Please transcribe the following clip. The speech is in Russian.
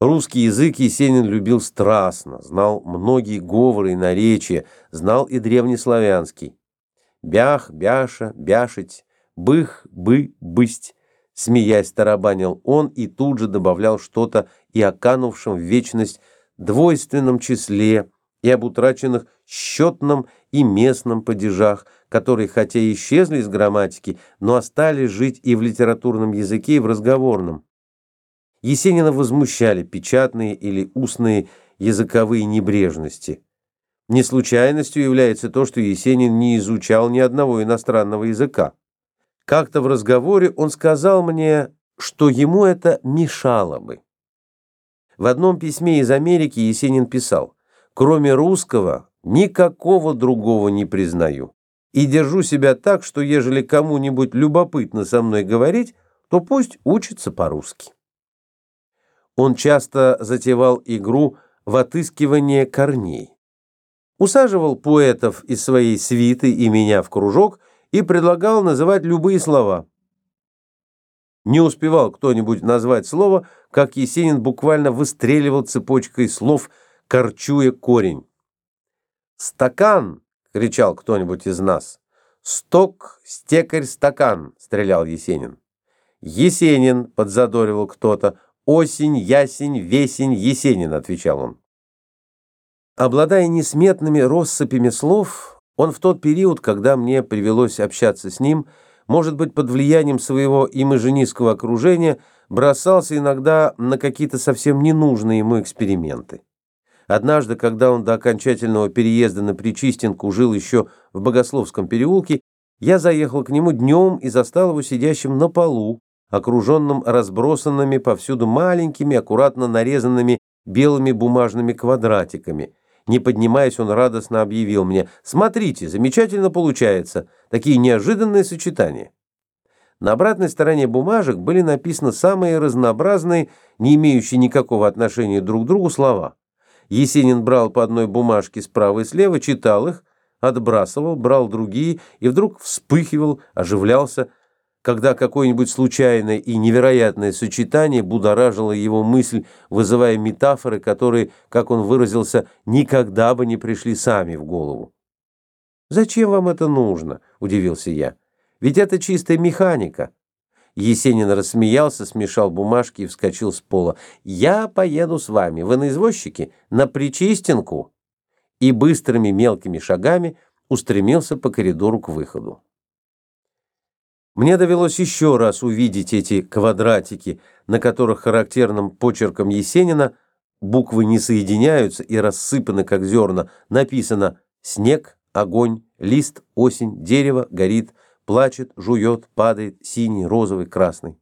Русский язык Есенин любил страстно, знал многие говоры и наречия, знал и древнеславянский. Бях, бяша, бяшить, бых, бы, бысть. Смеясь, тарабанил он и тут же добавлял что-то и о канувшем в вечность двойственном числе, и об утраченных счетном и местном падежах, которые хотя и исчезли из грамматики, но остались жить и в литературном языке, и в разговорном. Есенина возмущали печатные или устные языковые небрежности. Не случайностью является то, что Есенин не изучал ни одного иностранного языка. Как-то в разговоре он сказал мне, что ему это мешало бы. В одном письме из Америки Есенин писал «Кроме русского, никакого другого не признаю. И держу себя так, что ежели кому-нибудь любопытно со мной говорить, то пусть учится по-русски». Он часто затевал игру в отыскивание корней. Усаживал поэтов из своей свиты и меня в кружок и предлагал называть любые слова. Не успевал кто-нибудь назвать слово, как Есенин буквально выстреливал цепочкой слов, корчуя корень. «Стакан!» — кричал кто-нибудь из нас. «Сток, стекарь, стакан!» — стрелял Есенин. «Есенин!» — подзадоривал кто-то. «Осень, ясень, весень, Есенин», — отвечал он. Обладая несметными россыпями слов, он в тот период, когда мне привелось общаться с ним, может быть, под влиянием своего имажинистского окружения, бросался иногда на какие-то совсем ненужные ему эксперименты. Однажды, когда он до окончательного переезда на Причистенку жил еще в Богословском переулке, я заехал к нему днем и застал его сидящим на полу, окруженном разбросанными повсюду маленькими, аккуратно нарезанными белыми бумажными квадратиками. Не поднимаясь, он радостно объявил мне, «Смотрите, замечательно получается, такие неожиданные сочетания». На обратной стороне бумажек были написаны самые разнообразные, не имеющие никакого отношения друг к другу слова. Есенин брал по одной бумажке справа и слева, читал их, отбрасывал, брал другие и вдруг вспыхивал, оживлялся, когда какое-нибудь случайное и невероятное сочетание будоражило его мысль, вызывая метафоры, которые, как он выразился, никогда бы не пришли сами в голову. «Зачем вам это нужно?» – удивился я. «Ведь это чистая механика». Есенин рассмеялся, смешал бумажки и вскочил с пола. «Я поеду с вами. Вы на извозчике? На Причистенку?» И быстрыми мелкими шагами устремился по коридору к выходу. Мне довелось еще раз увидеть эти квадратики, на которых характерным почерком Есенина буквы не соединяются и рассыпаны, как зерна, написано «снег», «огонь», «лист», «осень», «дерево», «горит», «плачет», «жует», «падает», «синий», «розовый», «красный».